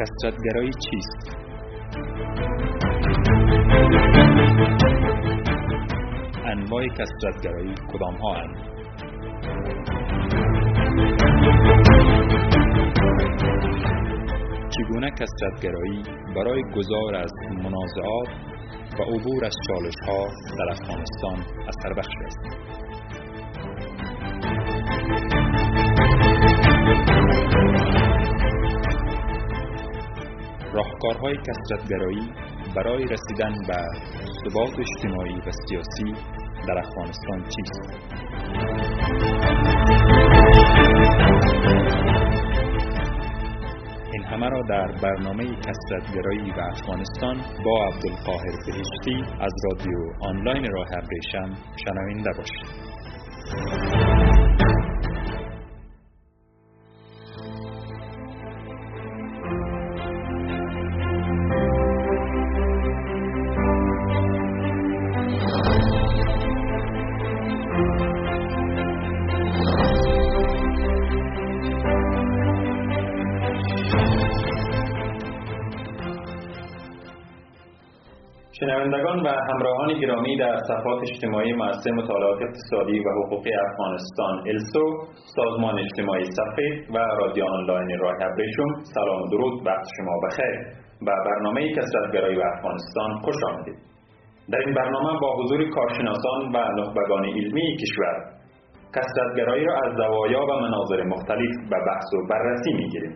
کسرتگرایی چیست؟ انواع کسرتگرایی کدام ها هستند؟ چگونه کسرتگرایی برای گذار از منازعات و عبور از چالش ها در افغانستان اثر بخش است؟ راهکارهای کسرتگرایی برای رسیدن به ثبات اجتماعی و سیاسی در افغانستان چیست؟ این همه را در برنامه کسرتگرایی و افغانستان با عبدالقاهر بهشتی از رادیو آنلاین راه ابریشم شنوینده باشید. و همراهان گرامی در صفحات اجتماعی مؤسسه مطالعات اقتصادی و حقوقی افغانستان السو سازمان اجتماعی سفید و رادیو آنلاین راه ابریشم سلام و درود وقت شما بخیر. و برنامه کسرتگرایی و افغانستان خوش آمدید. در این برنامه با حضور کارشناسان و نخبگان علمی کشور کسرتگرایی را از زوایا و مناظر مختلف به بحث و بررسی می‌گیریم.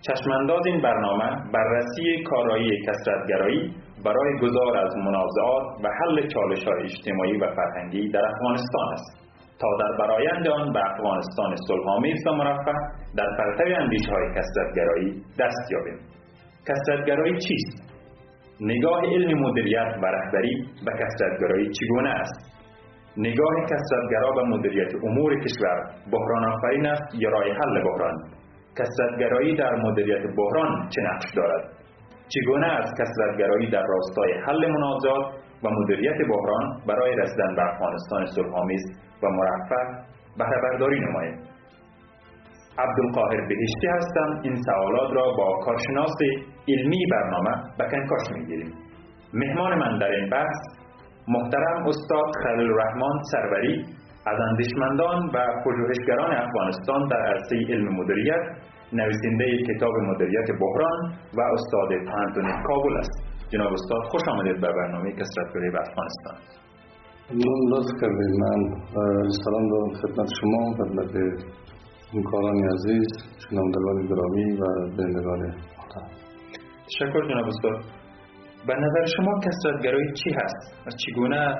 چشمانداز این برنامه بررسی کارایی کسرتگرایی برای گذار از منازعات و حل چالش های اجتماعی و فرهنگی در افغانستان است. تا در برایند آن به افغانستان صلحآمیز و مرفه در پرتو اندیشه های کسرتگرایی دست یابیم. کسرتگرایی چیست؟ نگاه علم مدیریت و رهبری به کسرتگرایی چگونه است؟ نگاه کسرتگرا به مدیریت امور کشور بحران آفرین است یا راه حل بحران؟ کسرتگرایی در مدیریت بحران چه نقش دارد؟ چگونه از کسرتگرایی در راستای حل منازعات و مدیریت بحران برای رسیدن به افغانستان صلحآمیز و مرفه بهره برداری نماییم؟ عبدالقاهر بهشتی هستم. این سوالات را با کارشناس علمی برنامه به کنکاش می‌گیریم. مهمان من در این بحث محترم استاد خلیل رحمان سروری از اندیشمندان و پژوهشگران افغانستان در عرصه علم مدیریت نویسنده کتاب مدیریت بحران و استاد پانتونی کابل است. جناب استاد خوش آمدید به برنامه کسرتگری به افغانستان. من لطف کردید. من سلام دارم خدمت شما خدمت همکاران عزیز شنوندگان گرامی و بینندگان محترم تشکر جناب استاد. به نظر شما کسرتگرایی چی هست؟ و چگونه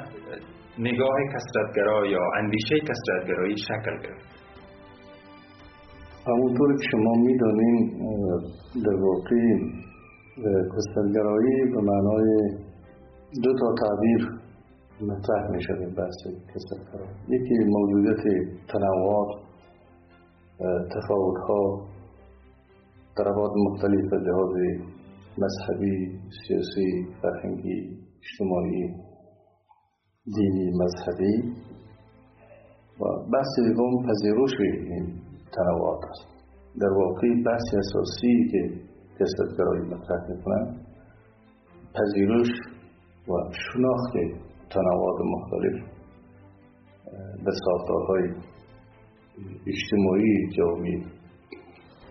نگاه کسرتگرا یا اندیشه کسرتگرایی شکل گرفت؟ همونطور که شما می‌دانیم در واقع کسرتگرایی به معنای دو تا تعبیر مطرح می شده بحث کسرتگرایی یکی موجودیت تنوعات تفاوت ها در ابعاد مختلف لحاظ مذهبی سیاسی فرهنگی اجتماعی دینی مذهبی. و بحث دوم پذیرش این تنوعات است. در واقع بحث اساسی که کسرتگرایی مطرح می‌کنن پذیرش و شناخت تنوعات مختلف به ساختارهای اجتماعی جامعی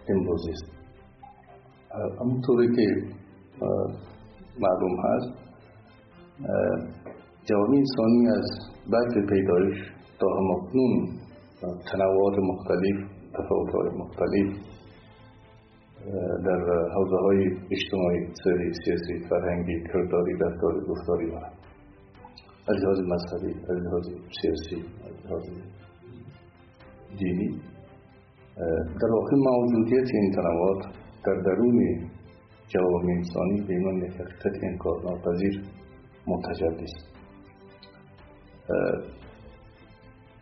امروزی است. همونطوری که معلوم هست جوامع انسانی از بعد پیدایش تا همکنون تنوعات مختلف تفاوت های مختلف در حوزه های اجتماعی سری سیاسی فرهنگی کرداری رفتاری گفتاری دارند از لحاظ مذهبی از لحاظ سیاسی از لحاظ دینی. در واقع موجودیت این تنوعات در درون جوامع انسانی به ایمان حقیقت انکار ناپذیر متجلی است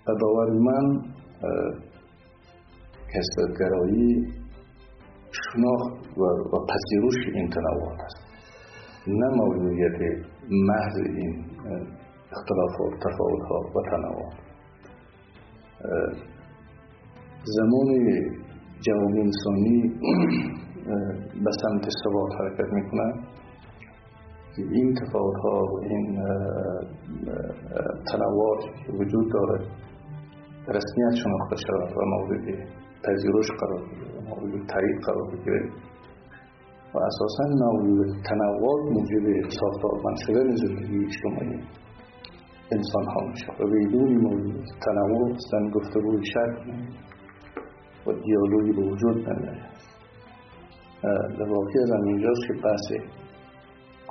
به باور من کسرتگرایی شناخت و, و پذیرش این تنوعات است. نه موجودیت محض این اختلافات تفاوتها و تنوعات زمان جوامع انسانی به سمت ثبات حرکت می‌کنن که این تفاوت ها و این تنوعات که وجود داره. رسمیت شناخته شود و مورد پذیرش قرار و مورد تایید قرار بگیره و اساسا تنوع موجب ساختارمند شدن زندگی اجتماعی انسان ها میشه. و بدون موجود تنوع اصلا گفتگوی شک و دیالوگی به وجود نمیاد در واقع از اینجاست که بحث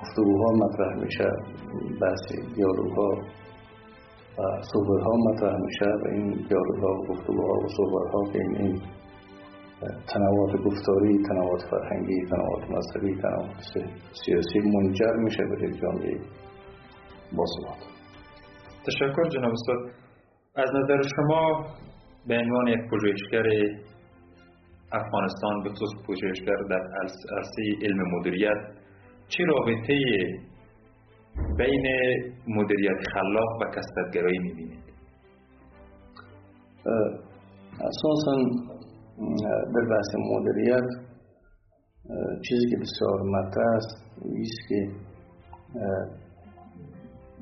گفتگوها مطرح میشه بحث دیالوگها و صحبت ها مطرح میشه و این دیالوگها و گفتگوها و ها بین این تنوعات گفتاری، تنوعات فرهنگی، تنوعات مذهبی، تنوعات سیاسی منجر میشه به جامعه باثبات. تشکر جناب استاد. از نظر شما به عنوان یک پژوهشگر افغانستان به خصوص پژوهشگر در عرصه علم مدیریت چه رابطه بین مدیریت خلاق و کسبگرایی می‌بینید؟ اساسا در بحث مدیریت چیزی که بسیار مطرح است است که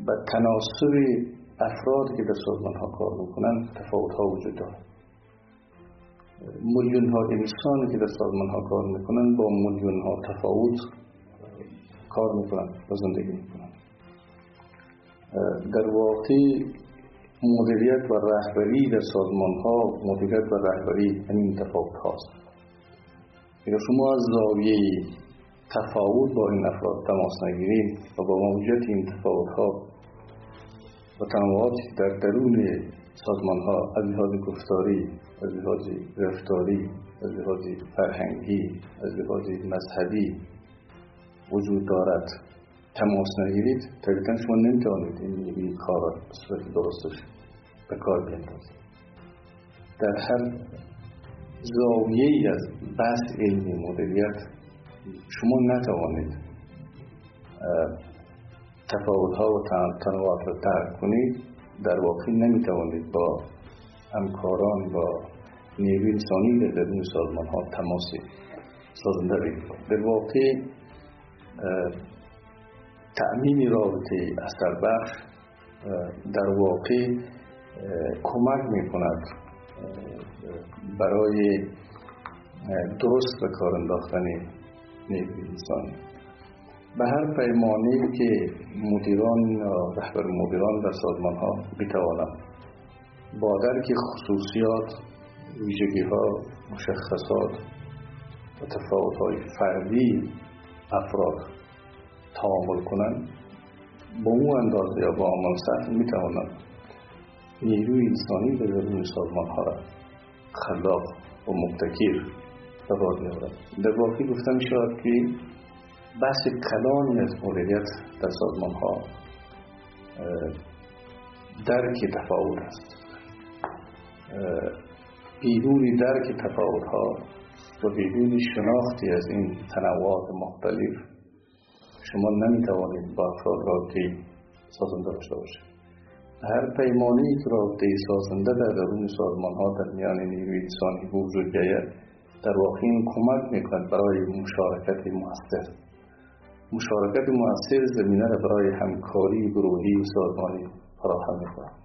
به تناسب افراد که در سازمان ها کار می‌کنن تفاوت ها وجود دارد میلیون ها انسانی که در سازمان ها کار می‌کنن با میلیون ها تفاوت کار می‌کنن و زندگی می‌کنن در واقع مدیریت و رهبری در سازمان ها مدیریت و رهبری همین تفاوت هاست. اگر شما از زاویه تفاوت با این افراد تماس نگیرید و با موجودیت این تفاوت ها و تنوعاتی در درون سازمان ها از لحاظ گفتاری از لحاظ رفتاری از لحاظ فرهنگی از لحاظ مذهبی وجود دارد. تماس نگیرید طبیعتا شما نمی‌توانید این کار به صورت درستش به کار بیندازید. در هر زاویه ای از بحث علمی مدیریت شما نتوانید تفاوت ها و تنوعات را درک کنید. در واقع نمی‌توانید با همکاران با نیروی انسانی در درون سازمان ها تماس سازنده بگیرید. در واقع تأمین رابطه اثر بخش در واقع کمک می کند برای درست به کار انداختن نیروی انسانی به هر پیمانه که مدیران رهبر مدیران در سازمان ها بتوانند با درک خصوصیات ویژگی ها مشخصات و تفاوت های فردی افراد تعامل کنند با اون اندازه یا با عمل سطح می توانند نیروی انسانی به درون سازمان ها را خلاق و مبتکر به بار در واقع گفتم شود که بحث کلانی از مدیریت در سازمان ها درک تفاوت است. بدون درک تفاوت ها و بدون شناختی از این تنوعات مختلف شما نمی توانید با افراد رابطه سازنده داشته باشید. هر پیمانه که رابطه سازنده در درون سازمان ها در میان نیروی انسانی وجود گیرد در واقع این کمک می‌کند برای مشارکت مؤثر مشارکت مؤثر زمینه را برای همکاری گروهی و سازمانی فراهم می‌کند.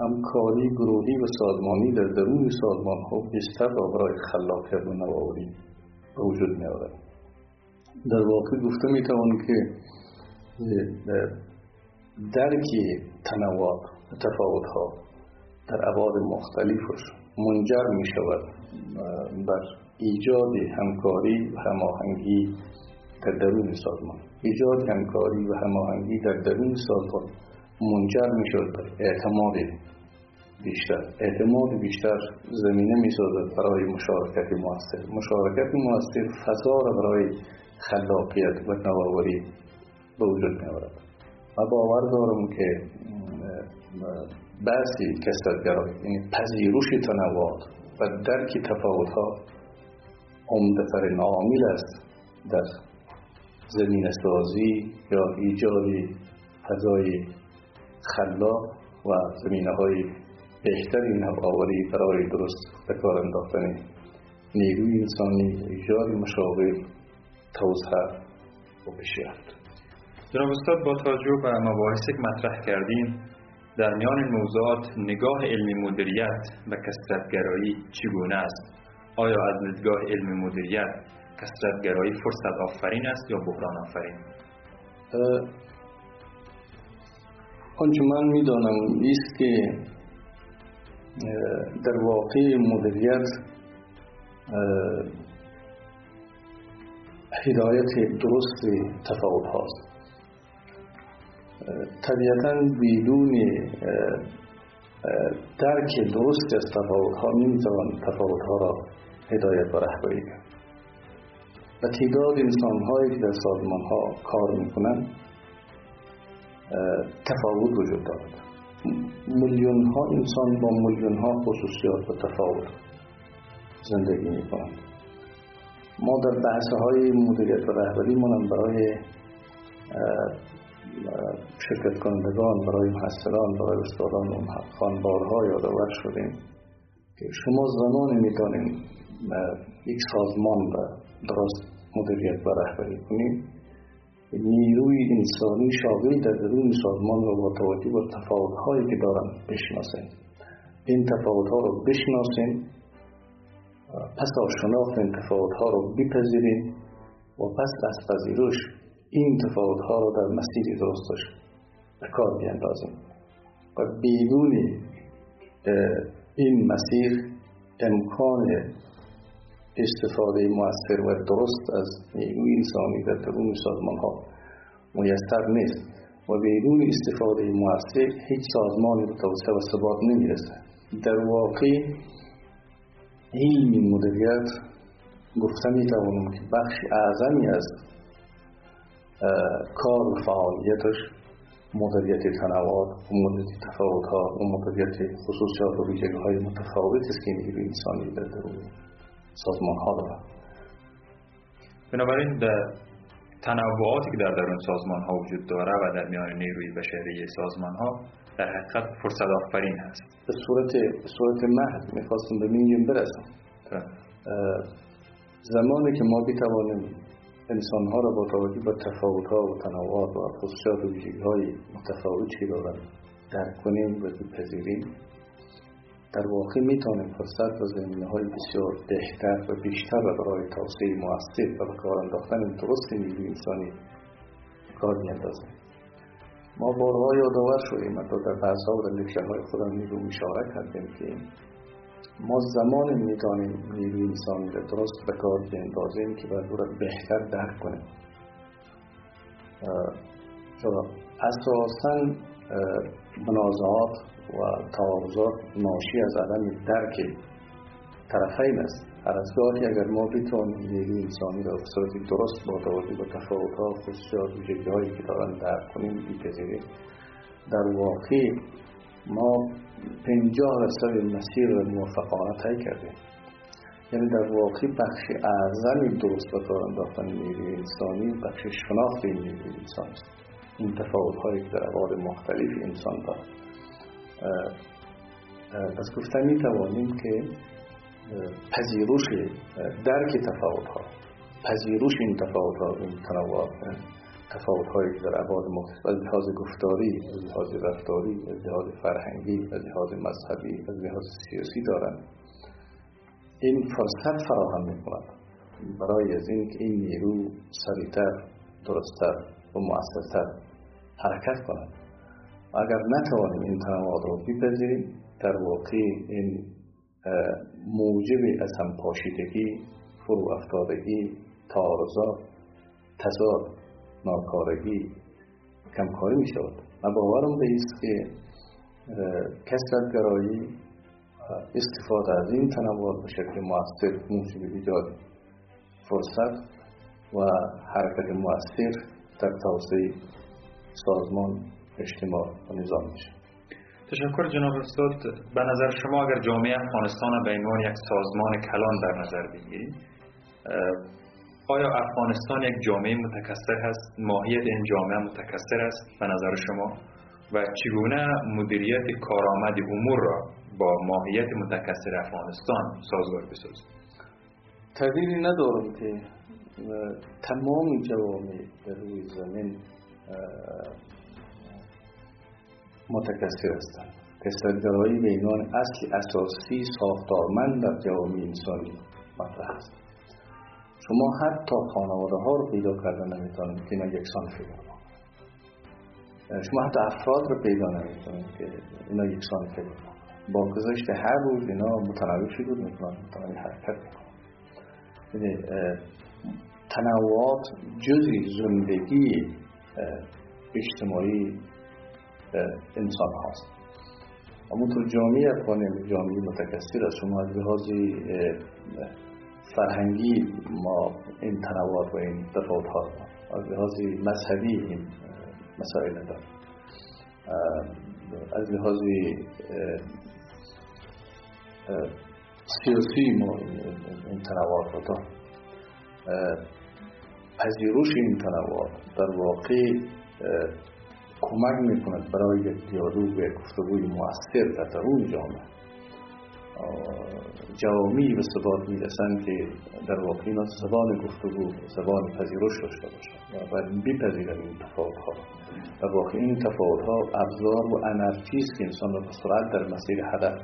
همکاری گروهی و سازمانی در درون سازمان ها بیشتر را برای خلاقیت و نوآوری به وجود می آورد در واقع گفته می توان که درک تنوع تفاوت ها در ابعاد مختلفش منجر می شود بر ایجاد همکاری و هماهنگی در درون سازمان. ایجاد همکاری و هماهنگی در درون سازمان منجر می شود به اعتماد بیشتر. اعتماد بیشتر زمینه می سازد برای مشارکت موثر مشارکت موثر فضا را برای خلاقیت و نوآوری به وجود می آورد و باور دارم که بعضی کسبگرایی یعنی پذیرش تنوعات و درک تفاوت ها عمدترین عامل است در زمین سازی یا ایجاد فضای خلاق و زمینه های بهتری نوآوری برای درست به کار نیروی انسانی ایجاد مشاغل توسعه و پیشرفت جناب استاد با توجه به مباحثی که مطرح کردیم در میان این موضوعات نگاه علمی مدیریت و کسرتگرایی چگونه است؟ آیا از ندگاه علمی مدیریت کسرتگرایی فرصت آفرین است یا بحران آفرین؟ آنچه من می‌دانم است که در واقع مدیریت هدایت درست تفاوت هاست. طبیعتا بدون درک درست از تفاوت ها نمی‌توان تفاوت ها را هدایت و رهبری کرد. و تعداد انسان هایی که در سازمان ها کار می‌کنند تفاوت وجود دارد. میلیون ها انسان با میلیون ها خصوصیات و تفاوت زندگی می کنند ما در بحث های مدیریت و رهبری منم برای شرکت کنندگان برای محصلان برای استادان و محققان بارها یادآور شدیم که شما زمانی می‌تونید یک سازمان را درست مدیریت و رهبری کنید. نیروی انسانی شاغل در درون سازمان را با توجه به تفاوت‌هایی که دارن بشناسیم این تفاوت‌ها را بشناسیم پس از شناخت این تفاوت‌ها را بپذیریم و پس از پذیرش این تفاوت‌ها را در مسیر درستش به کار بیاندازیم. و بدون این مسیر امکان استفاده موثر و درست از نیروی انسانی در درون سازمان ها میسر نیست و بدون استفاده موثر هیچ سازمانی به توسعه و ثبات نمی‌رسه در واقع علم مدیریت گفته می توانم که بخش اعظمی از کار و فعالیتش مدیریت تنوع و مدیریت تفاوت ها و مدیریت خصوصیات و ویژگی های متفاوت است که نیروی انسانی در درون سازمان ها دارد. بنابراین در تنوعاتی که در درون سازمان ها وجود داره و در میان نیروی بشری سازمان ها در حقیقت فرصت آفرین هست. به صورت, صورت محض می‌خواستم به مینیم برسم. زمانی که ما بتوانیم انسان ها را با توجه به تفاوت ها و تنوعات و خصوصیات و ویژگی های متفاوتی دارند درک کنیم و بپذیریم در واقع می‌تونیم فرصت و زمینه های بسیار بهتر و بیشتر برای توسعه موثر و به کار انداختن درست نیروی انسانی کار میاندازیم ما بارها یادآور شدیم حتی در بعضها و در های خودم نیرو مشاره کردیم که ما زمان می‌تونیم نیروی انسانی را درست به کار بیاندازیم که باید را بهتر درک کنیم. چرا؟ اساسا منازعات و تعارضات ناشی از عدم درک طرفین است. هر اگر ما بتوانیم نیروی انسانی را به درست با توجه به تفاوتها خصوصیات و هایی که دارن درک کنیم بپذیریم در واقع ما پنجاه درصد مسیر موفقانه طی کردیم. یعنی در واقع بخش اعظمی درست به کار انداختن نیروی انسانی بخش شناخت نیروی انسان است. این تفاوت هایی که در ابعاد مختلف انسان دارد پس گفتن می توانیم که پذیرش درک تفاوت ها پذیرش این تفاوت ها این تنوع تفاوت هایی که در ابعاد مختلف از لحاظ گفتاری از لحاظ رفتاری از لحاظ فرهنگی از لحاظ مذهبی از لحاظ سیاسی دارند این فرصت فراهم می کند برای از این که این نیرو سریعتر درستتر و مؤثرتر حرکت کند. اگر نتوانیم این تنوع را بپذیریم در واقع این موجب از هم پاشیدگی فرو افتادگی تعارضات تضاد ناکارگی کمکاری می شود من باورم به است که کسرتگرایی استفاده از این تنوع به شکل موثر موجب ایجاد فرصت و حرکت موثر در توسعه سازمان اجتماع و نظام میشه. تشکر جناب استاد. به نظر شما اگر جامعه افغانستان به عنوان یک سازمان کلان در نظر بگیرید آیا افغانستان یک جامعه متکثر هست؟ ماهیت این جامعه متکثر است به نظر شما؟ و چگونه مدیریت کارآمد امور را با ماهیت متکثر افغانستان سازگار بسازید تغییری ندارم که تمام جوامع در روی زمین متکثر هستند. کسرگرایی به عنوان اصل اساسی ساختارمند در جوامع انسانی مطرح است. شما حتی خانواده ها رو پیدا کردن نمی‌تونید که اینا یکسان فکر شما حتی افراد رو پیدا نمی‌تونید که اینا یکسان فکر با گذاشت هر روز اینا متنوع شده می‌کنن متنوع حرکت می‌کنن یعنی تنوعات جزی زندگی اجتماعی انسان هاست اما تو جامعه افغانی جامعه متکثر است. شما از لحاظ فرهنگی ما این تنوعات و این تفاوت ها از لحاظ مذهبی این مسائل داریم از لحاظ سیاسی ما این تنوعات رو داریم. پذیرش این تنوعات در واقع کمک می‌کند برای یک دیالوگ و گفتگوی مؤثر در درون جامعه. جوامعی به ثبات می‌رسند که در واقع اینا زبان گفتگو زبان پذیرش داشته باشند و بپذیرند این تفاوت ها در واقع این تفاوت ها ابزار و انرژی است که انسان را به سرعت در مسیر هدف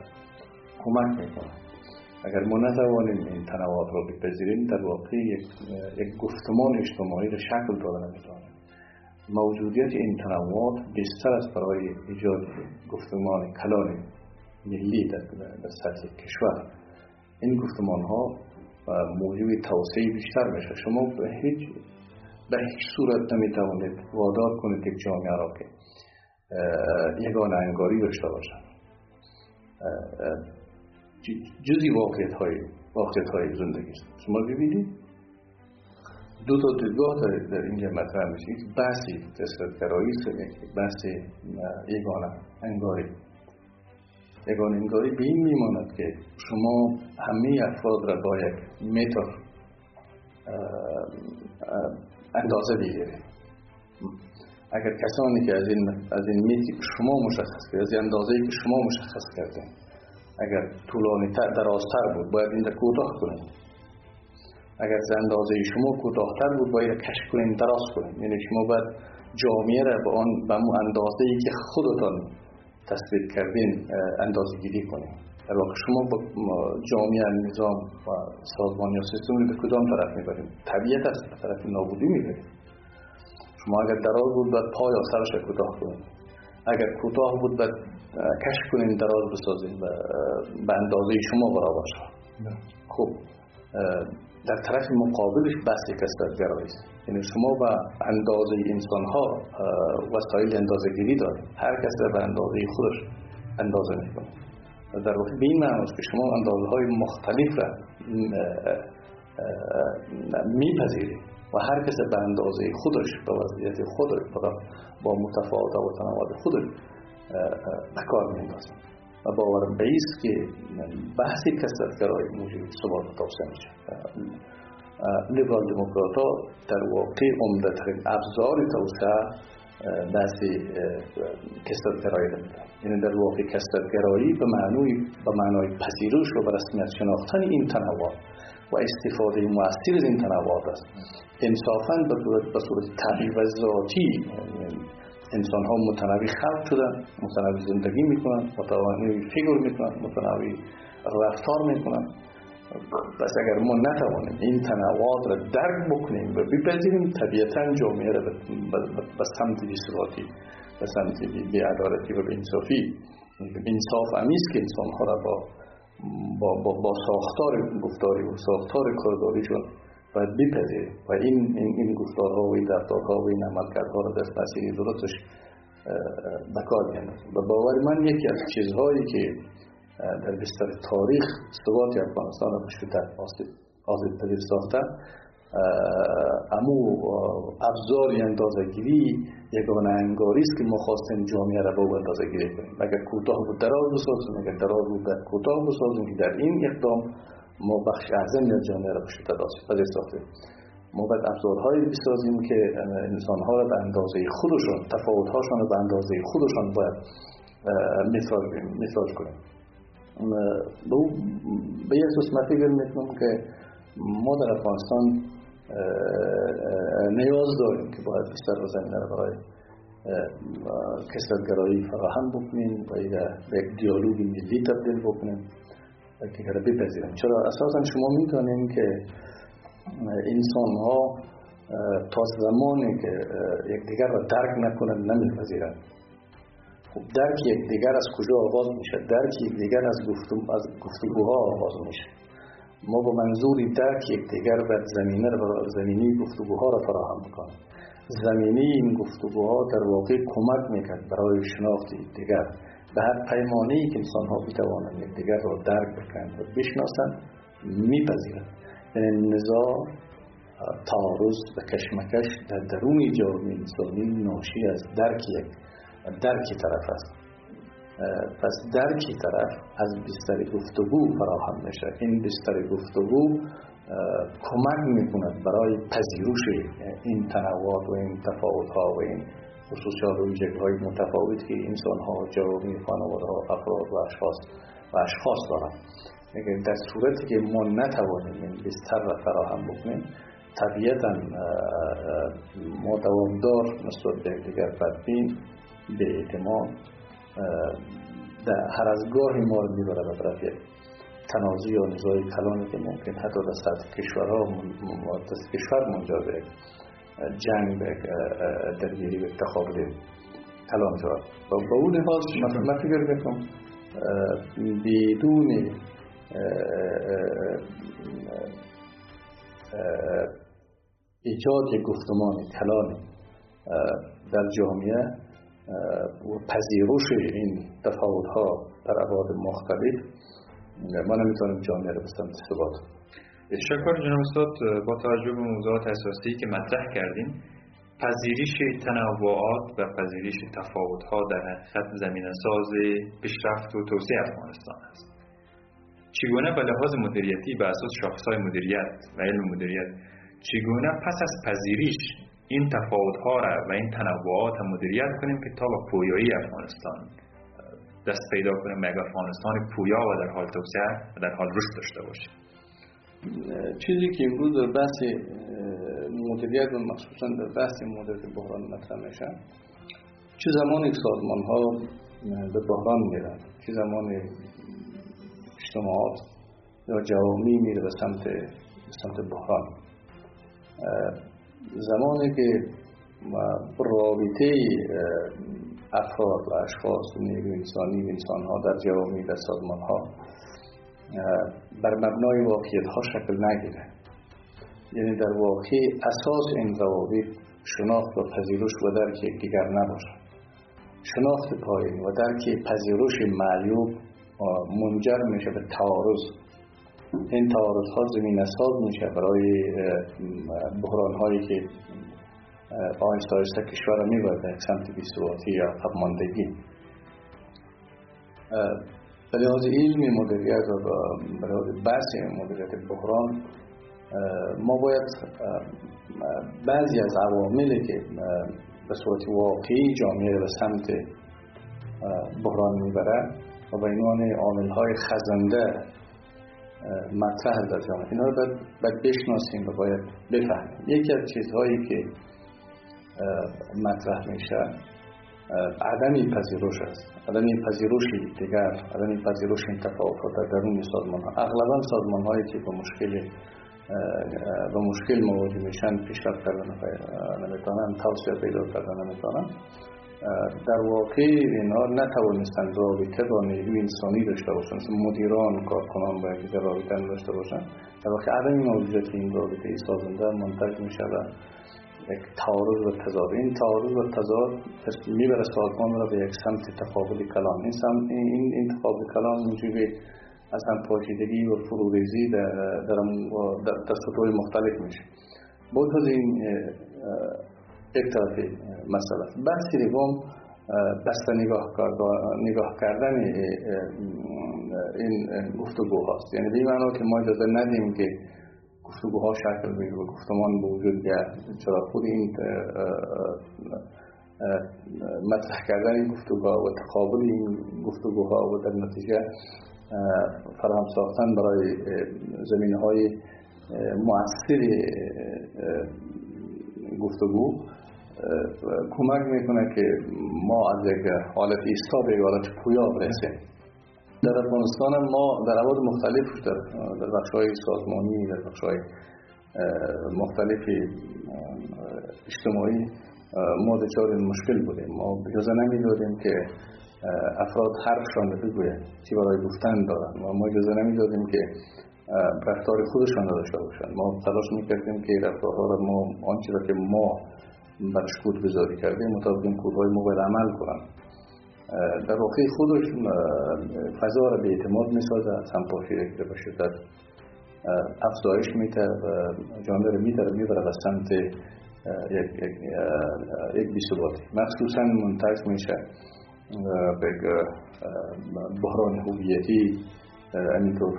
کمک می‌کنه اگر ما نتوانیم این تنوعات را بپذیریم در واقع یک, یک گفتمان اجتماعی را شکل داده نمی‌توانیم موجودیت این تنوعات بیشتر است برای ایجاد گفتمان کلان ملی در, سطح کشور. این گفتمان ها موجب توسعه بیشتر میشه. شما به هیچ به هیچ صورت نمی‌توانید وادار کنید یک جامعه را که یگان انگاری داشته باشد. جزی واقعیت های واقعیت های زندگی است. شما ببینید دو تا دیدگاه در اینجا مطرح میشه یک بحثی تسلطگرایی است یک بحث یگانه انگاری. یگانه انگاری به این میماند که شما همه افراد را با یک متر اندازه بگیرید. اگر کسانی که از این از این میتی که شما مشخص کردید از این اندازه که شما مشخص کردید اگر طولانی تر درازتر بود باید این را کوتاه کنید. اگر از اندازه شما کوتاهتر بود باید کشف کنیم دراز کنیم. یعنی شما باید جامعه را به آن به اندازه ای که خودتان تثبیت کردین اندازه گیری کنیم. در واقع شما با جامعه نظام و سازمان یا سیستم به کدام طرف می‌بریم؟ طبیعت است به طرف نابودی می‌بریم. شما اگر دراز بود باید پا یا سرش کوتاه کنیم. اگر کوتاه بود باید کشف کنیم دراز بسازیم به اندازه شما برابر شد خب در طرف مقابلش بحث کسرتگرایی است یعنی شما به اندازه انسان ها وسایل اندازه گیری دارید. هر کس به اندازه خودش اندازه می‌کنه. در واقع به این معنی که شما اندازه های مختلف را میپذیرید و هر کس به اندازه خودش به وضعیت خودش با متفاوت و تنوع خودش به کار میندازد و باورم به که بحث کسرتگرایی موجود ثبات توسعه میشه لیبرال دموکرات ها در واقع عمده ترین ابزار توسعه بحث کسرتگرایی میدن یعنی در واقع کسرتگرایی به معنی به معنای پذیرش و به رسمیت شناختن این تنوع و استفاده مؤثر از این تنوعات است انصافا به صورت طبیعی و ذاتی انسان ها متنوی خلق شدن متنوی زندگی می‌کنن متنوی فکر می‌کنن متنوی رفتار می‌کنن. پس اگر ما نتوانیم این تنوعات را درک بکنیم و بپذیریم طبیعتا جامعه را به سمت بیثباتی به سمت بیعدالتی و انصافی انصاف امیست که انسان ها را با با, با, با ساختار گفتاری و ساختار کارداریشون باید بپذیریم و این, این, این گفتارها و این رفتارها و این عملکردها را در مسیر درستش بکار و باور من یکی از چیزهایی که در بستر تاریخ ثبات افغانستان را بشکتر آزید پذیر ساخته امو ابزار اندازه گیری یگانه انگاری است که ما خواستیم جامعه را با اندازه گیری کنیم. اگر کوتاه بود دراز بسازیم اگر دراز بود کوتاه بسازیم که در این اقدام ما بخش اعظم از جامعه را پشت پذیر ساختیم ما باید ابزارهایی بسازیم که انسانها را به اندازه خودشون تفاوتهاشون را به اندازه خودشون باید مثال کنیم به یک اساس من فکر که ما در افغانستان نیاز داریم که باید بیشتر و زمینه برای کسرتگرایی فراهم بکنیم و یک دیالوگ ملی تبدیل بکنیم. که بپذیریم چرا؟ اساسا شما می‌تونیم که انسان ها تا زمانی که یکدیگر را درک نکنند نمیپذیرند. خب درک یکدیگر از کجا آغاز میشه؟ درک یکدیگر از گفتم از گفتگوها آغاز میشه. ما با منظور درک یکدیگر و زمینه را زمینی گفتگوها را فراهم می‌کنیم. زمینی این گفتگوها در واقع کمک می‌کرد برای شناخت یکدیگر. به هر پیمانه که انسان ها بتوانند یکدیگر را درک بکنند و بشناسند میپذیرند. یعنی نزاع تعارض و کشمکش در درون جامعه انسانی ناشی از درک یک درکی طرف است. پس درکی طرف از بستر گفتگو فراهم میشه. این بستر گفتگو کمک می‌کند برای پذیرش این تنوعات و این تفاوت ها و این خصوصیات و ویژگی های متفاوت که انسان ها جوانی خانواده ها افراد و اشخاص و اشخاص دارند در صورتی که ما نتوانیم این بستر را فراهم بکنیم طبیعتا ما دوامدار نسبت به دیگر بدبین به اعتماد در هر از گاهی ما رو می‌بره به طرف تنازی یا نزاعی کلانی که ممکن حتی در سطح کشورها دست کشور منجر به جنگ به درگیری به تخابل کلان شود و با اون لحاظ من فکر بکنم بدون ایجاد گفتمان کلان در جامعه و پذیرش این تفاوت ها در ابعاد مختلف ما نمی‌تونیم جامعه رو سمت ثبات شکر جناب استاد با توجه به موضوعات اساسی که مطرح کردیم پذیرش تنوعات و پذیرش تفاوت ها در حقیقت زمین ساز پیشرفت و توسعه افغانستان است. چگونه به لحاظ مدیریتی به اساس شاخصهای مدیریت و علم مدیریت چگونه پس از پذیرش این تفاوت ها را و این تنوعات مدیریت کنیم که تا به پویایی افغانستان دست پیدا کنیم به افغانستان پویا و در حال توسعه و در حال رشد داشته باشیم؟ چیزی که امروز در بحث مدیریت و مخصوصا در بحث مدیریت بحران مطرح میشه چه زمانی سازمان ها به بحران میرن؟ چه زمان اجتماعات یا جوامی میره به سمت سمت بحران؟ زمانی که رابطه افراد و اشخاص و نیرو انسانی و انسان ها در جوامی در سازمان ها بر مبنای واقعیت ها شکل نگیره. یعنی در واقع اساس این روابط شناخت و پذیرش و درک یکدیگر نباشه. شناخت پایین و درک پذیرش معیوب منجر میشه به تعارض. این تعارض ها زمین اساس میشه برای بحران هایی که آیسته آیسته کشور را می‌برد به سمت بیثباتی یا خبماندگی به لحاظ علمی مدیریت و به لحاظ بحث مدیریت بحران ما باید بعضی از عواملی که به صورت واقعی جامعه به سمت بحران می‌بره و به عنوان عامل های خزنده مطرح در جامعه اینا رو باید بشناسیم و باید بفهمیم. یکی از چیزهایی که مطرح میشه عدمی پذیرش است. عدمی پذیرش دیگر عدمی پذیرش این در درون سازمان ها اغلبا سازمان هایی که به مشکل به مشکل مواجه میشن پیشرفت کردن نمی‌تونن توسعه پیدا کردن نمی‌تونن در واقع اینها نتوانستند رابطه با نیروی انسانی داشته باشند مثل مدیران کارکنان باید که رابطه داشته باشند در واقع عدم موجودیت این رابطه سازنده منتج میشه و یک تعارض و تضاد. این تعارض و تضاد می‌بره سازمان را به یک سمت تقابل کلام این سمت این این تقابل کلام موجب اصلا پاشیدگی و فروریزی در در, در سطوح مختلف میشه. بود از این یک طرف مسئله. بحث دوم بسته نگاه, نگاه کردن این گفتگو هاست. یعنی به معنی که ما اجازه ندیم که گفتگوها شکل بگیره و گفتمان به وجود بیاد چرا خود این مطرح کردن این گفتگوها و تقابل این گفتگوها و در نتیجه فراهم ساختن برای زمینه های مؤثر گفتگو کمک می‌کنه که ما از یک حالت ایستا به حالت پویا برسیم. در افغانستان ما در عواد مختلف در, در بخش های سازمانی در بخش های مختلف اجتماعی ما دچار مشکل بودیم. ما اجازه نمی‌دادیم که افراد حرفشان رو بگوید چی برای گفتن دارن. ما اجازه نمی‌دادیم که رفتار خودشان داشته باشند. ما تلاش می‌کردیم که رفتارها را ما آنچه را که ما برش کود بذاری کردیم مطابق این کودهای ما باید عمل کنن در واقع خودش فضا را به اعتماد می‌سازد همپاشی که به شدت افزایش میتر و جامعه را میتر می‌بره به سمت یک, یک, بیثباتی مخصوصا منتج میشه به بحران هویتی همینطور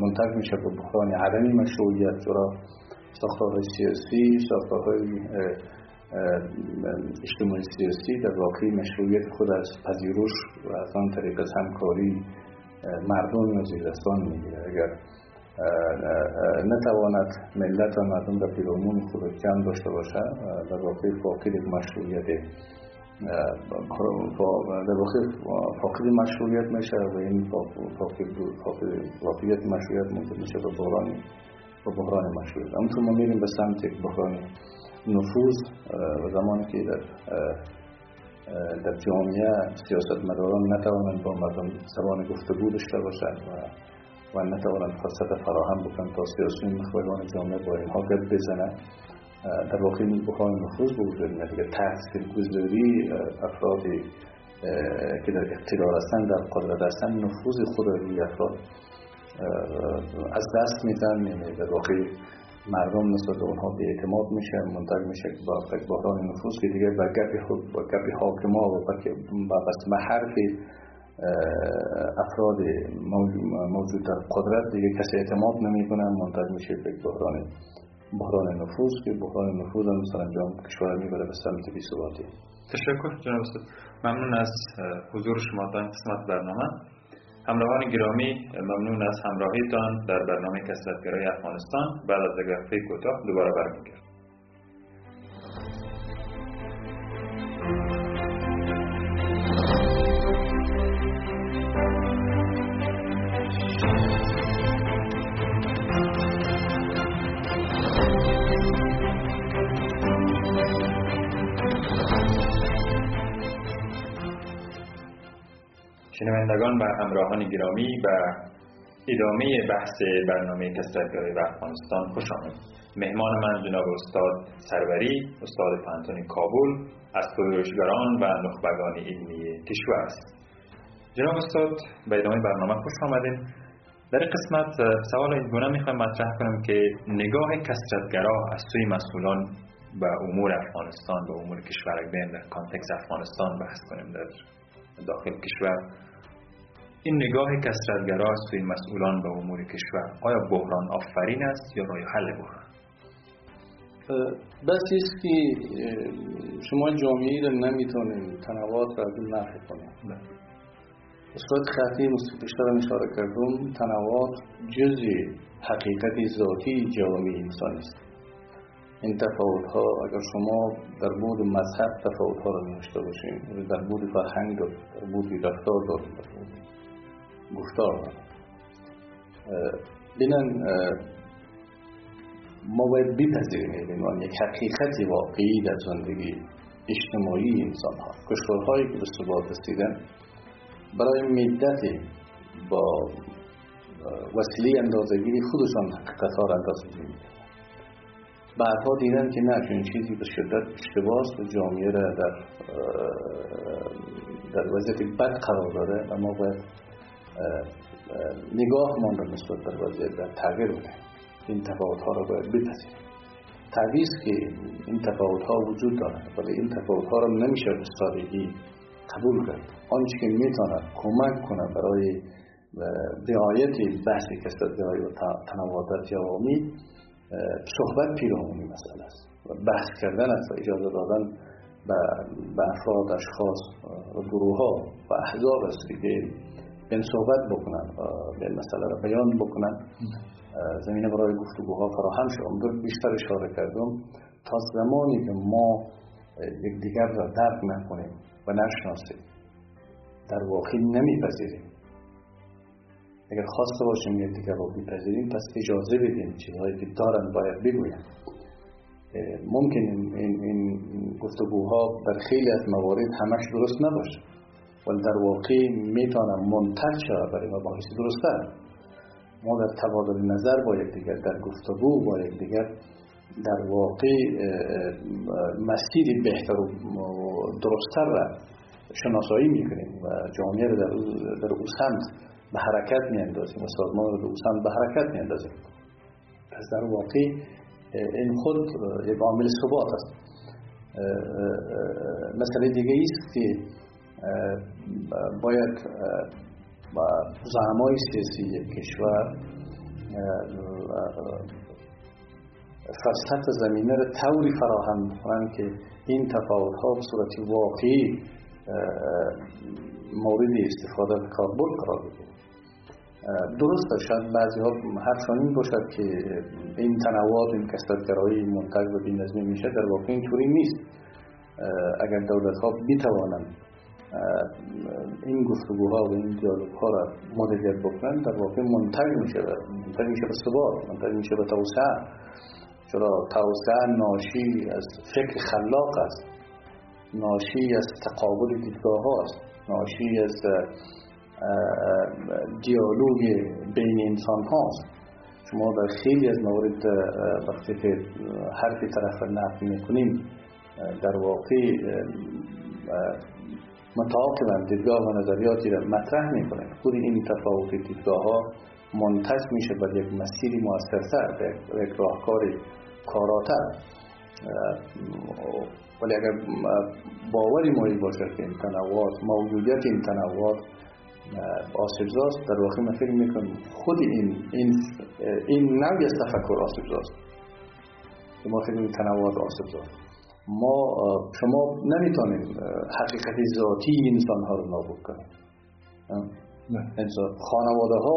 منتج میشه به بحران عدم مشروعیت چرا؟ ساختارهای سیاسی ساختارهای اجتماعی سیاسی در واقع مشروعیت خود از پذیرش و از آن طریق از همکاری مردم یا زیرستان می‌گیره اگر نتواند ملت و مردم در پیرامون خود جمع داشته باشه در واقع فاقد مشروعیت در واقع فاقد مشروعیت میشه و این فاقد مشروعیت ممکن میشه به بحران به بحران مشروعیت. همونطور ما میریم به سمت بحران نفوذ و زمانی که در در جامعه سیاست مداران نتوانند با مردم زبان گفتگو داشته باشند و و نتوانند فرصت فراهم بکنند تا سیاسی مخبران جامعه با اینها گرد بزنند. در واقع این بحران نفوذ به وجود میاد. دیگه تحصیل گذاری افرادی که در اقتدار هستند در قدرت هستند نفوذ خود روی افراد از دست میدن. یعنی در واقع مردم نسبت به اونها به اعتماد میشه منتج میشه با بحران نفوذ که دیگه با گپ خود با گپ حاکما و بس به حرف افراد موجود در قدرت دیگه کسی اعتماد نمی‌کنه منتج میشه به بحران بحران نفوذ که بحران نفوذ هم سرانجام کشور می‌بره به سمت بیثباتی تشکر جناب ممنون از حضور شما در قسمت برنامه. همراهان گرامی ممنون از همراهیتان در برنامه کسرتگرای افغانستان. بعد از کوتاه دوباره برمیگردیم شنوندگان و همراهان گرامی و ادامه بحث برنامه کسرتگرای و افغانستان خوش آمد. مهمان من جناب استاد سروری استاد پانتون کابل از پژوهشگران و نخبگان علمی کشور است. جناب استاد به ادامه برنامه خوش آمدین. در این قسمت سوال این گونه می‌خوایم مطرح کنم که نگاه کسرتگرا از سوی مسئولان به امور افغانستان به امور کشور بین در کانتکس افغانستان بحث کنیم در داخل کشور این نگاه کسرتگرا سوی مسئولان به امور کشور آیا بحران آفرین است یا راه حل بحران؟ بس است که شما جامعه را نمی‌تونید تنوعات را نفع کنید. استاد خطی بیشتر اشاره کردم تنوعات جزی حقیقت ذاتی جامعه انسان است. این تفاوت ها اگر شما در بود مذهب تفاوت ها را داشته باشین در بود فرهنگ در بود رفتار بود گفتار بینن ما باید بپذیریم. این یک حقیقت واقعی در زندگی اجتماعی انسان ها. کشورهایی که به ثبات رسیدن برای مدت با وسیله اندازگیری خودشان حقیقت ها را اندازگیری بعدها دیدن که نه چون چیزی به شدت اشتباس و جامعه را در در وضعیت بد قرار داره و ما باید نگاه من را نسبت در وضعیت در تغییر بده این تفاوت ها را باید بپذیریم. تعویز که این تفاوت ها وجود دارد ولی این تفاوت ها را نمیشه به سادگی قبول کرد. آنچه که می‌تواند کمک کنه برای رعایت بحث کسرت و تنوعات جوامی صحبت پیرامونی مسئله است. و بحث کردن است و اجازه دادن به افراد اشخاص و گروه ها و احزاب است که به صحبت بکنن و مسئله را بیان بکنن. زمینه برای گفتگوها فراهم شد. بیشتر اشاره کردم. تا زمانی که ما یکدیگر را درک نکنیم و نشناسیم در واقع نمیپذیریم. اگر خواسته باشیم یکدیگر را بپذیریم پس اجازه بدیم چیزهایی که دارن باید بگویم ممکن این, این گفتگوها در خیلی از موارد همش درست نباشه. ولی در واقع می‌تونم منتج شود برای مباحث درسته. ما در تبادل نظر با یکدیگر در گفتگو با یکدیگر در واقع مسیری بهتر و درستتر را شناسایی می‌کنیم و جامعه را در او سمت به حرکت میاندازیم و سازمان را در او سمت به حرکت میاندازیم. پس در واقع این خود یک عامل ثبات است. مسئله دیگه است که باید زعمای سیاسی کشور فرصت زمینه را طوری فراهم کنند که این تفاوت ها به صورت واقعی مورد استفاده به کاربرد قرار بگیرد درست شاید بعضی ها حرفشان این باشد که این تنوعات این کسرتگرایی منتج و بینظمی میشه در واقع اینطوری نیست. اگر دولت ها بتوانند این گفتگوها و این دیالوگ ها را مدیریت بکنند در واقع منتج میشه منتج میشه به ثبات منتج میشه به توسعه. چرا؟ توسعه ناشی از فکر خلاق است. ناشی از تقابل دیدگاه هاست. ناشی از دیالوگ بین انسان هاست. شما در خیلی از موارد وقتی که حرف طرف نقل می‌کنیم در واقع متعاقبا دیدگاه و نظریاتی را مطرح می‌کنیم خود این تفاوت دیدگاه ها منتج میشه بر یک مسیری موثرتر به یک راهکار کاراتر. ولی اگر باوری مایی باشد که این تنوعات موجودیت این تنوعات آسیبزاست در واقع من فکر می‌کنم خود این این این نوعی از تفکر آسیبزاست ما فکر می‌کنم تنوعات آسیبزاست ما شما نمی‌تونید حقیقت ذاتی انسان ها رو نابود کنید. خانواده ها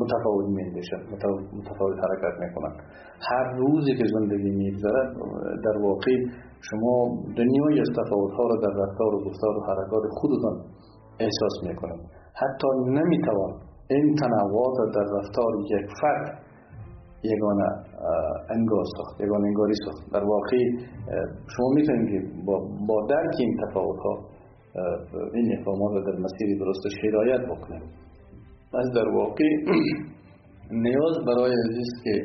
متفاوت میندشن متفاوت حرکت می‌کنن. هر روزی که زندگی میگذرد در واقع شما دنیای از تفاوت ها رو در رفتار و گفتار و حرکات خودتان احساس می‌کنید. حتی نمی‌توان این تنوعات در رفتار یک فرد یگانه انگار ساخت یگانه انگاری ساخت. در واقع شما می‌تونید که با, درک این تفاوت ها این اقامات را در مسیر درستش هدایت بکنیم از در واقع نیاز برای است که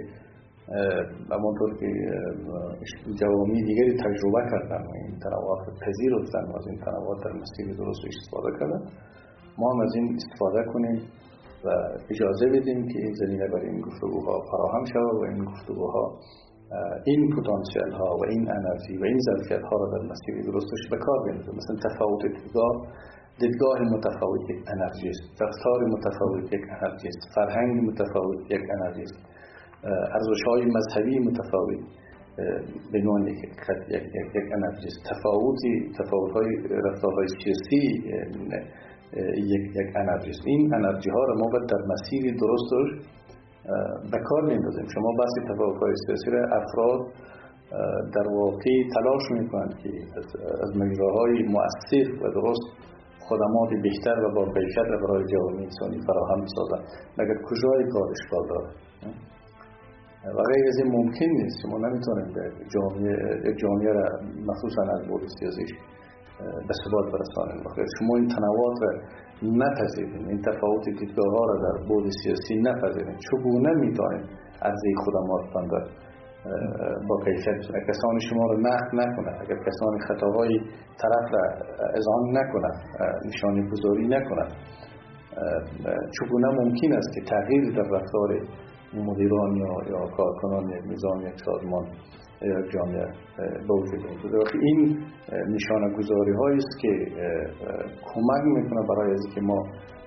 همانطور که جوامی دیگری تجربه کردن و این تنوعات پذیرفتن و از این تنوعات در مسیر درست استفاده کردن ما هم از این استفاده کنیم. و اجازه بدیم که این زمینه برای این گفتگوها فراهم شود و این گفتگوها این پتانسیل ها و این انرژی و این ظرفیت ها را در مسیر درستش به کار بندازه مثلا تفاوت دیدگاه دیدگاه متفاوت یک انرژی است رفتار متفاوت یک انرژی است فرهنگ متفاوت یک انرژی است ارزش های مذهبی متفاوت به نوع یک, یک, یک, انرژی است. تفاوتی تفاوت های رفتارهای سیاسی یک, یک انرژی است. این انرژی ها را ما باید در مسیر درست به کار میندازیم شما بحث تفاوت‌های سیاسی را افراد در واقع تلاش می‌کنند که از, از مجراهای مؤثر و درست خدمات بهتر و با کیفیت را برای جوامع انسانی فراهم سازند. مگر کجای کار اشکال داره و غیر از این ممکن نیست. شما نمی‌تونید جامعه جامعه را مخصوصا از بود سیاسیش به ثبات برسانید شما این تنوعات را نپذیریم این تفاوت دیدگاه ها را در بود سیاسی نپذیریم چگونه می‌تونیم عرضه خدماتتان در با کیفیت کسان شما را نقد نکنه اگر کسان خطاهای طرف را اذعان نکنه نشانی گذاری نکنه چگونه ممکن است که تغییر در رفتار مدیران یا, یا کارکنان یک نظام یک سازمان جامعه به وجود این نشانه گذاری است که کمک می‌کنه برای از که ما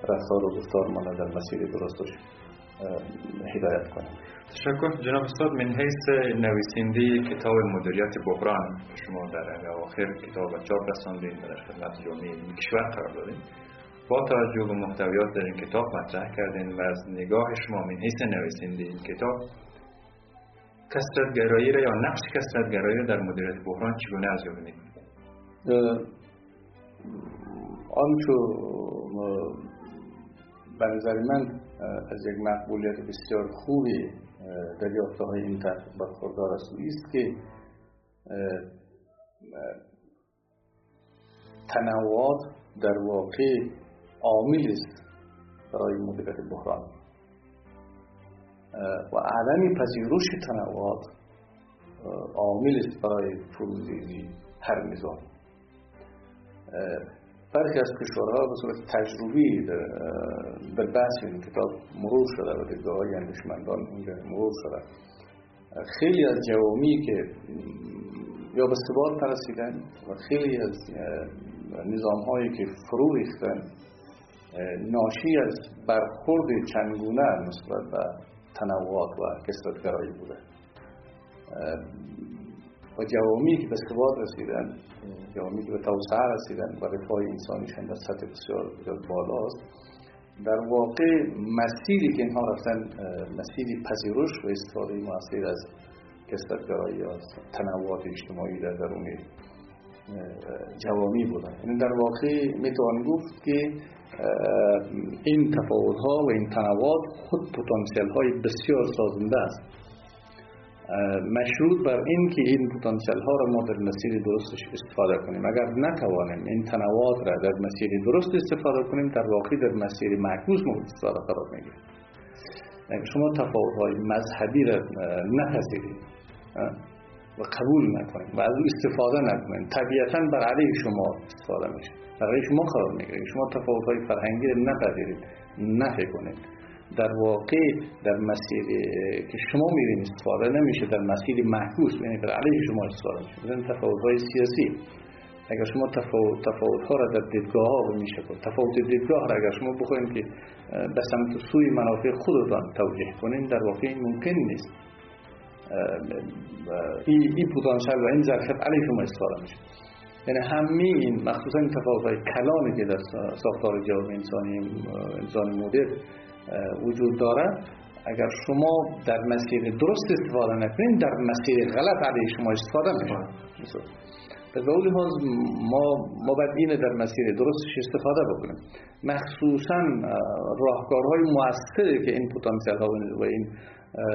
رفتار و گفتار ما در مسیر درستش هدایت کنیم. تشکر. جناب استاد من حیث نویسنده کتاب مدیریت بحران شما در اواخر کتاب چاپ رساندین در خدمت جامعه کشور قرار دادیم با توجه به محتویات در این کتاب مطرح کردین و از نگاه شما من حیث نویسنده این کتاب کسرتگرایی را یا نقش کسرتگرایی را در مدیریت بحران چگونه ارزیابی می‌کنید؟ آنچه به نظر من از یک مقبولیت بسیار خوبی دریافته های این تحقیق برخوردار است. است که تنوعات در واقع عامل است برای مدیریت بحران. و عدم پذیرش تنوعات عامل است برای فروزیزی هر نظام. برخی از کشورها به صورت تجربی در بحث این کتاب مرور شده و دیدگاه های اندشمندان اونجا مرور شده. خیلی از جوامی که یا به ثبات پرسیدن و خیلی از نظام هایی که فرو ریختن ناشی از برخورد چندگونه نسبت به تنوعات و کسرتگرایی بوده. و جوامی که به ثبات رسیدن جوامی که به توسعه رسیدن و رفاه انسانیشان در سطح بسیار بالاست. در واقع مسیری که اینها رفتن مسیری پذیرش و استفاده موثر از کسرتگرایی یا تنوعات اجتماعی در درون جوامی بودن. یعنی در واقع می‌توان گفت که این تفاوت ها و این تنوعات خود پتانسیل های بسیار سازنده است. مشروط بر این که این پتانسیل ها را ما در مسیر درستش استفاده کنیم. اگر نتوانیم این تنوعات را در مسیر درست استفاده کنیم در واقع در مسیر معکوس مورد استفاده قرار می‌گیریم. شما تفاوت های مذهبی را نپذیرید. و قبول نکنیم و از استفاده نکنیم طبیعتا بر علیه شما استفاده میشه. علیه شما قرار می‌گیره شما تفاوت های فرهنگی را نپذیرید نفی کنید در واقع در مسیر که شما میرین استفاده نمیشه در مسیر محکوس یعنی بر علیه شما استفاده میشه. مثلا تفاوت های سیاسی. اگر شما تفاوت, تفاوت ها را در دیدگاه ها میشه تفاوت دیدگاه را اگر شما بخواید که به سمت سوی منافع خودتان توجه کنین در واقع ممکن نیست. این این پتانسیل و این ظرفیت علیه شما استفاده میشه. یعنی همه این مخصوصا این تفاوت های کلامی که در ساختار جامعه انسانی انسان مدر وجود داره اگر شما در مسیر درست استفاده نکنید در مسیر غلط علیه شما استفاده میشه به قول ما ما باید این در مسیر درستش استفاده بکنیم. مخصوصا راهکارهای موثری که این پتانسیل ها و این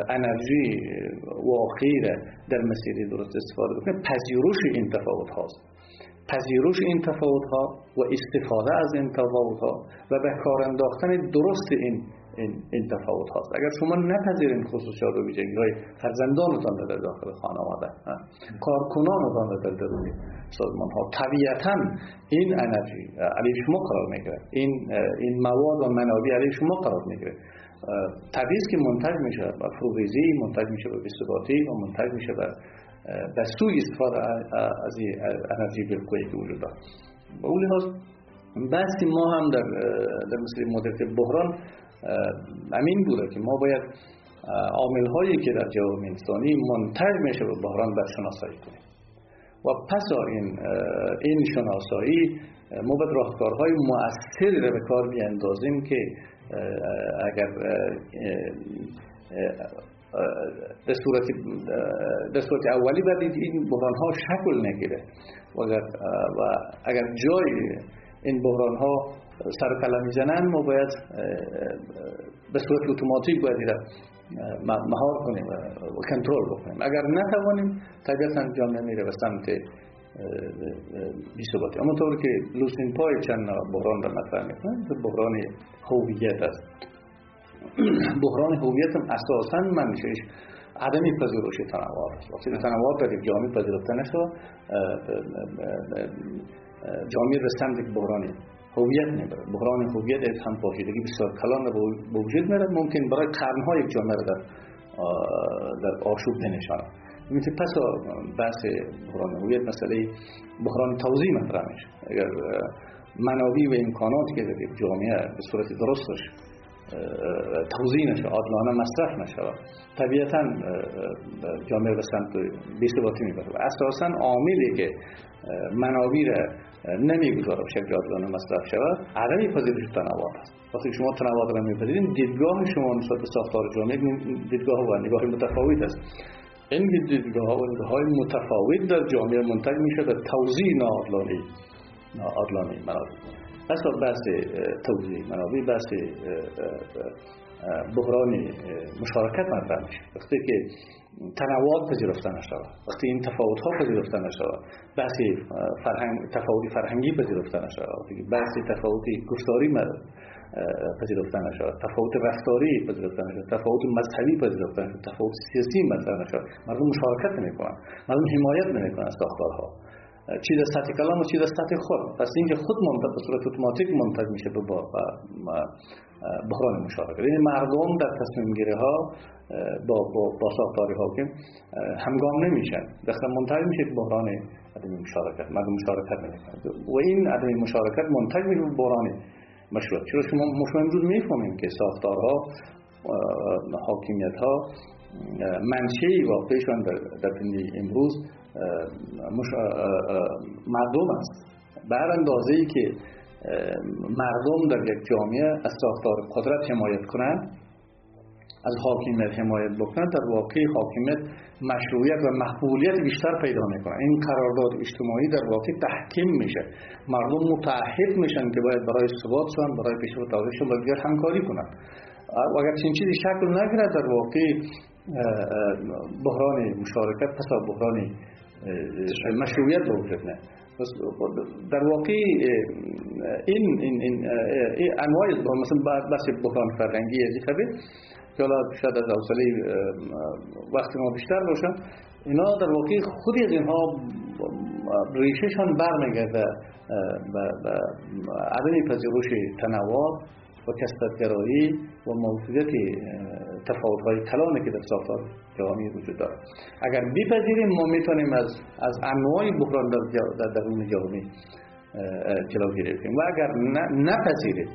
انرژی واقعی در مسیر درست استفاده بکنیم پذیرش این تفاوت هاست. پذیرش این تفاوت ها و استفاده از این تفاوت ها و به کار انداختن درست این این, این تفاوت هاست اگر شما نپذیرین خصوصیات و ویژگی های فرزندانتان در داخل خانواده کارکنانتان در درون سازمان ها طبیعتا این انرژی علیه شما قرار می‌گیره. این این مواد و منابع علیه شما قرار می‌گیره. طبیعی که منتج میشه و فروغیزی منتج میشه به بی‌ثباتی و منتج میشه به به سوی استفاده از انرژی بالقوه که وجود داره به اون لحاظ بحث ما هم در در مثل مدت بحران امین بوده که ما باید عامل هایی که در جواب انسانی منتج میشه به بحران بر شناسایی کنیم. و پس این این شناسایی ما باید راهکارهای مؤثری را به کار بیاندازیم که اگر به صورت به صورت اولی باید این بحران ها شکل نگیره. و اگر, و اگر جای این بحران ها سر کلا می‌زنن ما باید به صورت اتوماتیک باید مهار کنیم و کنترل بکنیم. اگر نتوانیم طبیعتا جامعه میره به سمت بیثباتی اما طور که لوسین پای چند بحران را مطرح می‌کنن بحران هویت است. بحران هویت هم اساسا منشهش عدم پذیرش تنوع. است وقتی تنوع در یک جامعه پذیرفته نشد جامعه به سمت بحرانی هویت می‌بره بحران هویت از هم پاشیدگی بسیار کلان به وجود میاد ممکن برای قرنها یک جامعه در در آشوب بنشانه مثل پس بحث بحران هویت مسئله بحران توضیح مطرح میشه. اگر منابع و امکانات که در یک جامعه به صورت درستش توضیح نشه عادلانه مصرف نشه. طبیعتا جامعه به سمت بیثباتی می‌بره. و اساسا عاملی که منابع نمی‌گذاره شکل جادلانه مصرف شود عدم پذیرش تنوع است. وقتی شما تنوع را میپذیرید دیدگاه شما نسبت به ساختار جامعه دیدگاه و نگاه متفاوت است. این دیدگاه و نگاه های متفاوت در جامعه منتج میشه به توضیح ناعادلانه ناعادلانه منابع. پس بحث توضیح منابع بحث بحران مشارکت مطرح میشه. وقتی که تنوع پذیرفته نشود وقتی این تفاوت ها پذیرفته نشود بحث فرهنگ تفاوت فرهنگی پذیرفته نشود بحث تفاوت گفتاری پذیرفته نشود تفاوت رفتاری پذیرفته نشود تفاوت مذهبی پذیرفته نشود تفاوت سیاسی مطرح نشود. مردم مشارکت نمی‌کنن مردم حمایت نمی‌کنن از ساختارها. چی در سطح کلام و چی در سطح خود. پس اینکه خود منتج به صورت اتوماتیک منتج میشه به بحران مشارکت. یعنی مردم در تصمیم گیری ها با, با, با ساختار حاکم همگام نمیشن. داخل منتج میشه بحران عدم مشارکت. مردم مشارکت نمی‌کنن. و این عدم مشارکت منتج میشه به بحران مشروع. چرا؟ شما امروز می‌فهمیم که ساختارها حاکمیت ها منشه واقعیشان در, در امروز مردم است. بر اندازه ای که مردم در یک جامعه از ساختار قدرت حمایت کنند از حاکمیت حمایت بکنند در واقع حاکمیت مشروعیت و مقبولیت بیشتر پیدا می‌کنه. این قرارداد اجتماعی در واقع تحکیم میشه. مردم متحد میشن که باید برای ثبات شون برای پیشرفت شون با دیگر همکاری کنند اگر چنین چیزی شکل نگیرد در واقع بحران مشارکت پس بحران مشروعیت به وجود نه. در واقع این این این انواع مثلا بحث بحران فرهنگی ذکر که حالا شاید از حوصله وقت ما بیشتر باشن اینا در واقع خودی از اینها ریشهشان برمیگرده به عدم پذیرش تنوع و کسبتگرایی و موجودیت تفاوت های کلانه که در ساختار جهانی وجود داره اگر بپذیریم ما می‌تونیم از از انواع بحران در در درون جهانی جلوگیری کنیم و اگر نپذیریم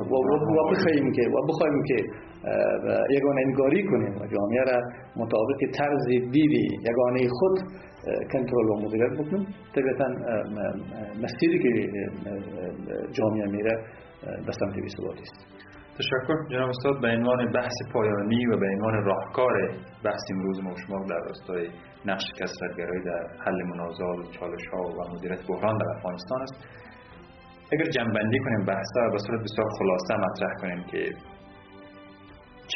و بخواهیم که و بخواهیم که یگان انگاری کنیم و جامعه را مطابق طرز دیدی یگانه خود کنترل و مدیریت بکنیم طبیعتا مسیری که جامعه میره به سمت بیثباتی است. تشکر. جناب استاد به عنوان بحث پایانی و به عنوان راهکار بحث امروز ما شما در راستای نقش کسرتگرایی در حل منازعات و چالش ها و مدیریت بحران در افغانستان است. اگر جنبندی کنیم بحثا به صورت بسیار خلاصه مطرح کنیم که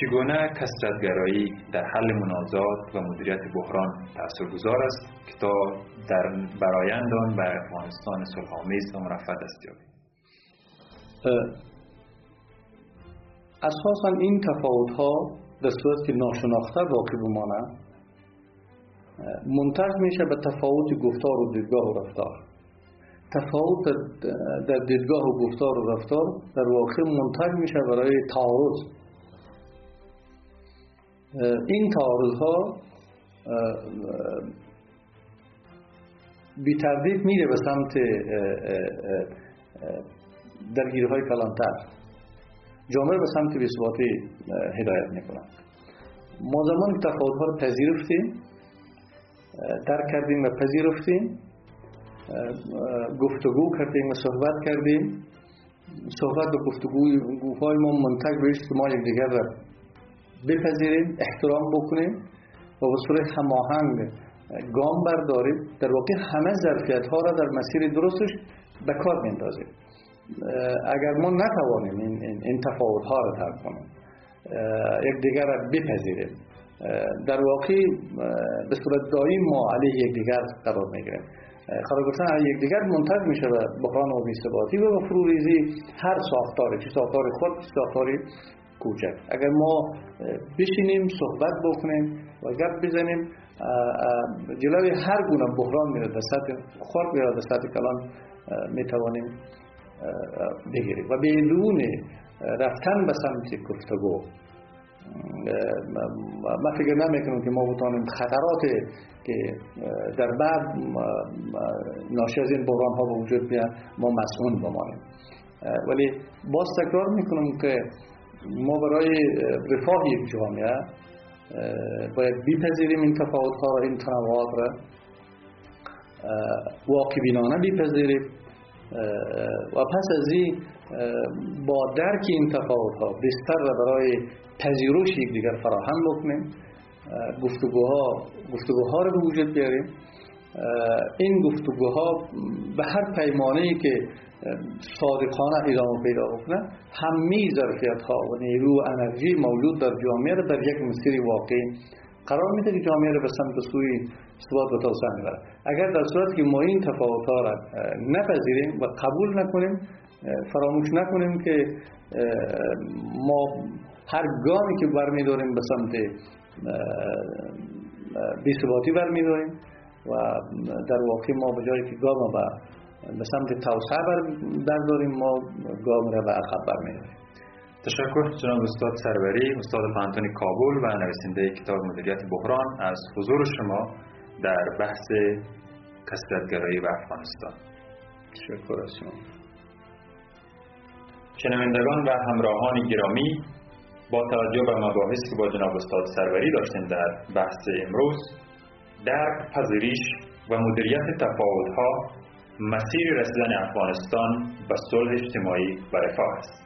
چگونه کسرتگرایی در حل منازعات و مدیریت بحران تاثیرگذار است که تا در برایند آن به افغانستان صلحآمیز و مرفع دست یابیم؟ اساسا این تفاوت ها در صورت که ناشناخته باقی بمانه منتج میشه به تفاوت گفتار و دیدگاه و رفتار. تفاوت در دیدگاه و گفتار و رفتار در واقع منتج میشه برای تعارض این تعارض ها بی تردید میره به سمت درگیری های کلانتر. جامعه به سمت بیثباتی هدایت می‌کنند ما زمان تفاوت ها رو پذیرفتیم درک کردیم و پذیرفتیم. گفتگو کردیم و صحبت کردیم. صحبت و گفتگوهای ما منتج به که ما یکدیگر را بپذیریم احترام بکنیم و به صورت هماهنگ گام برداریم. در واقع همه ظرفیت ها را در مسیر درستش به کار میندازیم اگر ما نتوانیم این, این تفاوت ها را ترک کنیم یکدیگر را بپذیریم در واقع به صورت دائم ما علیه یکدیگر قرار می‌گیریم. قرار گرفتن علیه یکدیگر منتج میشه به بحران و بی‌ثباتی و فروریزی هر ساختاری چه ساختار خود چه ساختاری کوچک. اگر ما بشینیم صحبت بکنیم و گپ بزنیم جلوی هر گونه بحران میره در سطح خود یا در سطح کلان می‌توانیم بگیریم. و بدون رفتن به سمت گفتگو ما فکر نمی‌کنم که ما بتانیم خطرات که در بعد ناشی از این بحران ها به وجود بیان ما مسئول بمانیم. ولی باز تکرار می‌کنم که ما برای رفاه یک جامعه باید بپذیریم این تفاوت ها این تنوعات را. واقع بینانه بپذیریم و پس از این با درک این تفاوت ها بستر را برای پذیرش دیگر فراهم بکنیم. گفتگوها گفتگوها رو به وجود بیاریم. این گفتگوها به هر پیمانه که صادقانه ادامه پیدا بکنه همه ظرفیت ها و نیرو و انرژی موجود در جامعه را در یک مسیر واقعی قرار میده که جامعه را به سمت سوی ثبات و توسعه می‌بره اگر در صورت که ما این تفاوت ها را نپذیریم و قبول نکنیم فراموش نکنیم که ما هر گامی که برمیداریم به سمت بیثباتی برمیداریم و در واقع ما به جایی که گام به به سمت توسعه برداریم ما گام را به عقب برمیداریم. تشکر جناب استاد سروری استاد پانتونی کابل و نویسنده کتاب مدیریت بحران از حضور شما در بحث کسرتگرایی و افغانستان. تشکر از شما. شنوندگان و همراهان گرامی با توجه به مباحثی که با جناب استاد سروری داشتیم در بحث امروز درک پذیرش و مدیریت تفاوتها مسیر رسیدن افغانستان به صلح اجتماعی و رفاه است.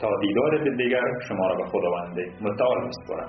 تا دیدار دیگر شما را به خداوند متعال میسپارم.